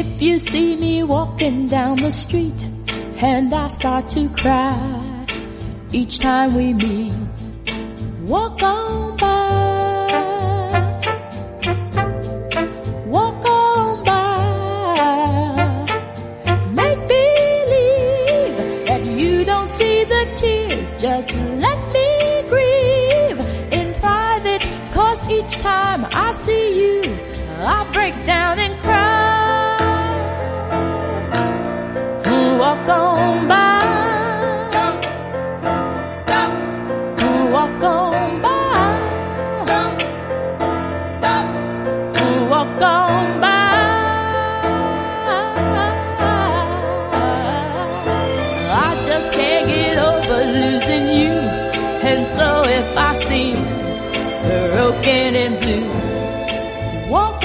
If you see me walking down the street and I start to cry each time we meet, walk on by. Walk on by. Make believe that you don't see the tears. Just let me grieve in private. Cause each time I see you, I break down and cry. Walk on by. Stop. Walk on by. Stop. Walk on by. I just can't get over losing you. And so if I seem broken and blue, walk